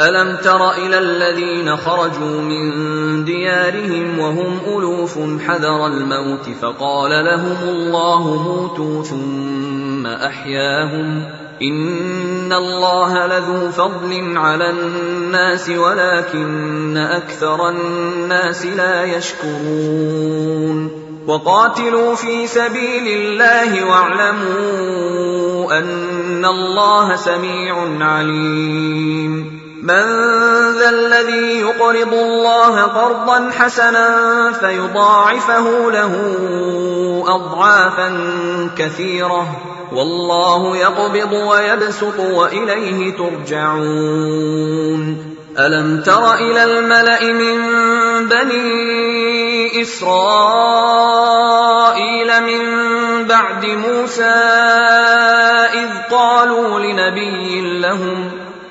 ألم تر إلى الذين خرجوا من ديارهم وهم ألوف حذر الموت فقال لهم الله موتوا ثم أحياهم إن الله لذو فضل على الناس ولكن أكثر الناس لا يشكرون وقاتلوا في سبيل الله واعلموا أن الله سميع عليم من ذا الذي يقرض الله قرضا حسنا فيضاعفه له أضعافا كثيرة والله يقبض ويبسط وإليه ترجعون. ألم تر إلى الملأ من بني إسرائيل من بعد موسى إذ قالوا لنبي لهم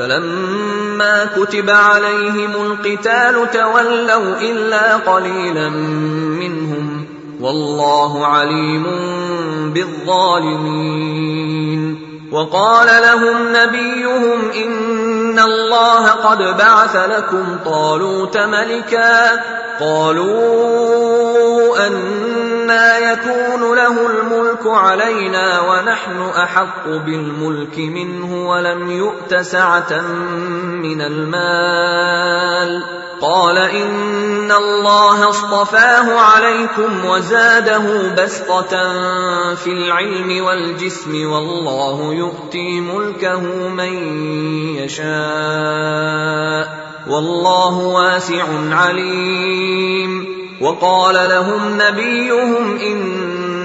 فلما كتب عليهم القتال تولوا إلا قليلا منهم والله عليم بالظالمين. وقال لهم نبيهم إن الله قد بعث لكم طالوت ملكا قالوا أنا يكون له الملك علينا ونحن أحق بالملك منه ولم يؤت سعة من المال. قال إن الله اصطفاه عليكم وزاده بسطة في العلم والجسم والله يؤتي ملكه من يشاء والله واسع عليم. وقال لهم نبيهم إن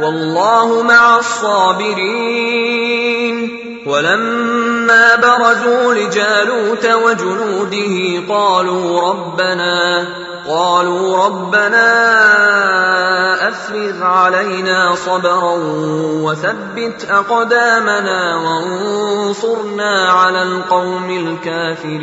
والله مع الصابرين. ولما برزوا لجالوت وجنوده قالوا ربنا قالوا ربنا أفرغ علينا صبرا وثبت أقدامنا وانصرنا على القوم الكافرين.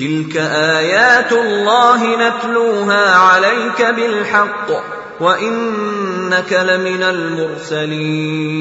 تلك ايات الله نتلوها عليك بالحق وانك لمن المرسلين